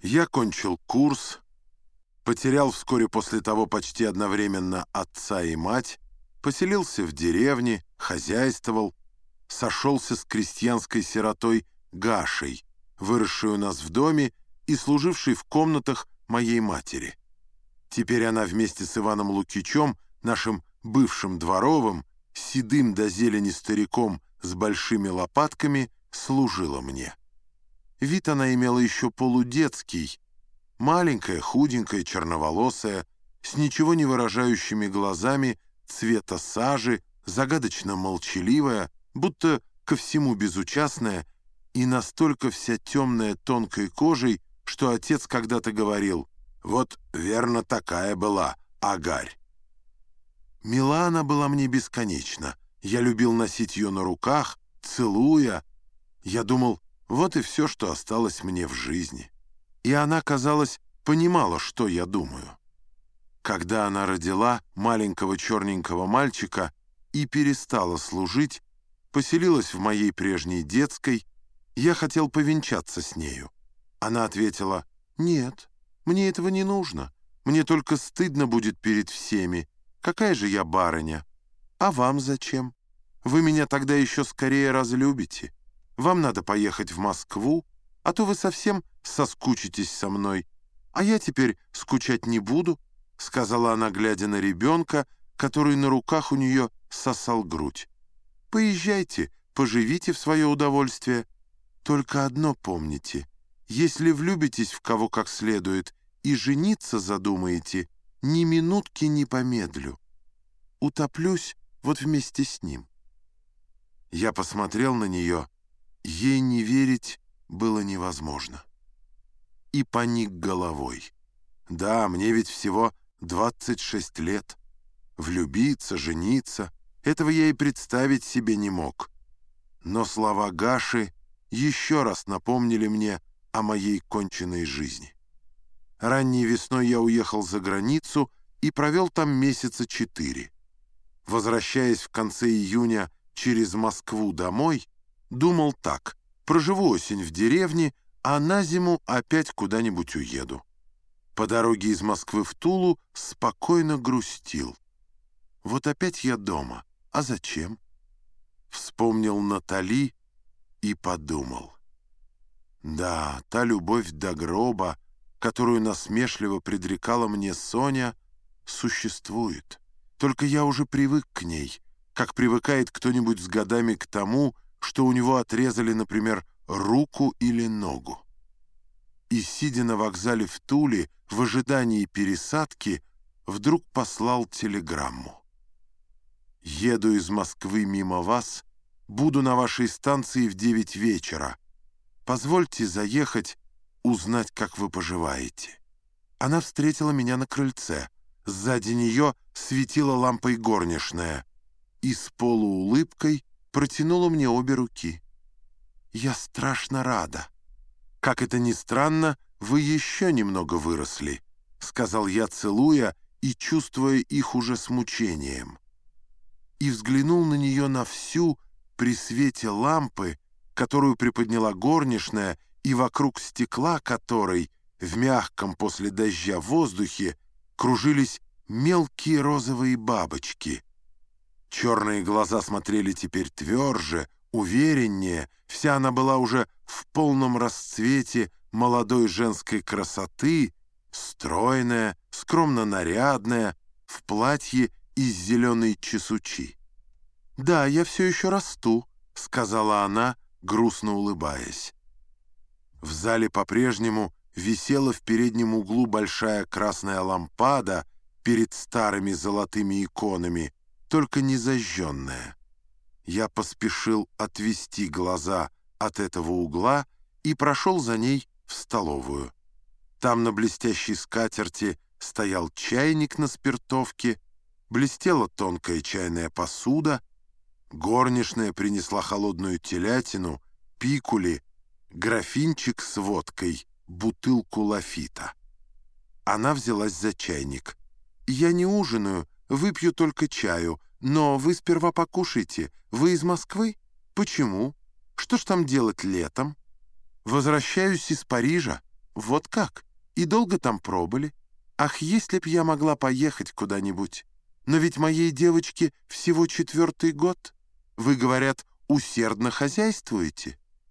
Я кончил курс, потерял вскоре после того почти одновременно отца и мать, поселился в деревне, хозяйствовал, сошелся с крестьянской сиротой Гашей, выросшей у нас в доме и служившей в комнатах моей матери. Теперь она вместе с Иваном Лукичем, нашим бывшим дворовым, седым до зелени стариком с большими лопатками, служила мне. Вид она имела еще полудетский, маленькая, худенькая, черноволосая, с ничего не выражающими глазами цвета сажи, загадочно молчаливая, будто ко всему безучастная и настолько вся темная тонкой кожей, что отец когда-то говорил «Вот верно такая была, Агарь». Мила она была мне бесконечно. Я любил носить ее на руках, целуя. Я думал, вот и все, что осталось мне в жизни. И она, казалось, понимала, что я думаю. Когда она родила маленького черненького мальчика и перестала служить, поселилась в моей прежней детской, я хотел повенчаться с нею. Она ответила, «Нет, мне этого не нужно. Мне только стыдно будет перед всеми. Какая же я барыня? А вам зачем? Вы меня тогда еще скорее разлюбите». Вам надо поехать в Москву, а то вы совсем соскучитесь со мной. А я теперь скучать не буду», — сказала она, глядя на ребенка, который на руках у нее сосал грудь. «Поезжайте, поживите в свое удовольствие. Только одно помните. Если влюбитесь в кого как следует и жениться задумаете, ни минутки не помедлю. Утоплюсь вот вместе с ним». Я посмотрел на нее, — Ей не верить было невозможно. И поник головой. Да, мне ведь всего 26 лет. Влюбиться, жениться — этого я и представить себе не мог. Но слова Гаши еще раз напомнили мне о моей конченной жизни. Ранней весной я уехал за границу и провел там месяца четыре. Возвращаясь в конце июня через Москву домой, Думал так, проживу осень в деревне, а на зиму опять куда-нибудь уеду. По дороге из Москвы в Тулу спокойно грустил. Вот опять я дома, а зачем? Вспомнил Натали и подумал. Да, та любовь до гроба, которую насмешливо предрекала мне Соня, существует. Только я уже привык к ней, как привыкает кто-нибудь с годами к тому, что у него отрезали, например, руку или ногу. И, сидя на вокзале в Туле, в ожидании пересадки, вдруг послал телеграмму. «Еду из Москвы мимо вас, буду на вашей станции в девять вечера. Позвольте заехать, узнать, как вы поживаете». Она встретила меня на крыльце. Сзади нее светила лампой горничная. И с полуулыбкой протянула мне обе руки. «Я страшно рада. Как это ни странно, вы еще немного выросли», — сказал я, целуя и чувствуя их уже с мучением. И взглянул на нее на всю при свете лампы, которую приподняла горничная, и вокруг стекла которой в мягком после дождя воздухе кружились мелкие розовые бабочки — Черные глаза смотрели теперь тверже, увереннее, вся она была уже в полном расцвете молодой женской красоты, стройная, скромно нарядная, в платье из зеленой чесучи. «Да, я все еще расту», — сказала она, грустно улыбаясь. В зале по-прежнему висела в переднем углу большая красная лампада перед старыми золотыми иконами, только не зажженная. Я поспешил отвести глаза от этого угла и прошел за ней в столовую. Там на блестящей скатерти стоял чайник на спиртовке, блестела тонкая чайная посуда, горничная принесла холодную телятину, пикули, графинчик с водкой, бутылку лафита. Она взялась за чайник. «Я не ужинаю», Выпью только чаю, но вы сперва покушайте. Вы из Москвы? Почему? Что ж там делать летом? Возвращаюсь из Парижа. «Вот как? И долго там пробыли? Ах, если б я могла поехать куда-нибудь! Но ведь моей девочке всего четвертый год. Вы, говорят, усердно хозяйствуете?»